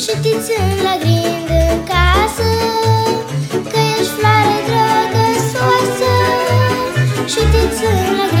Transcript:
și te țin la grind în casă Că ești floare dragă, soasă. Și te țin la grind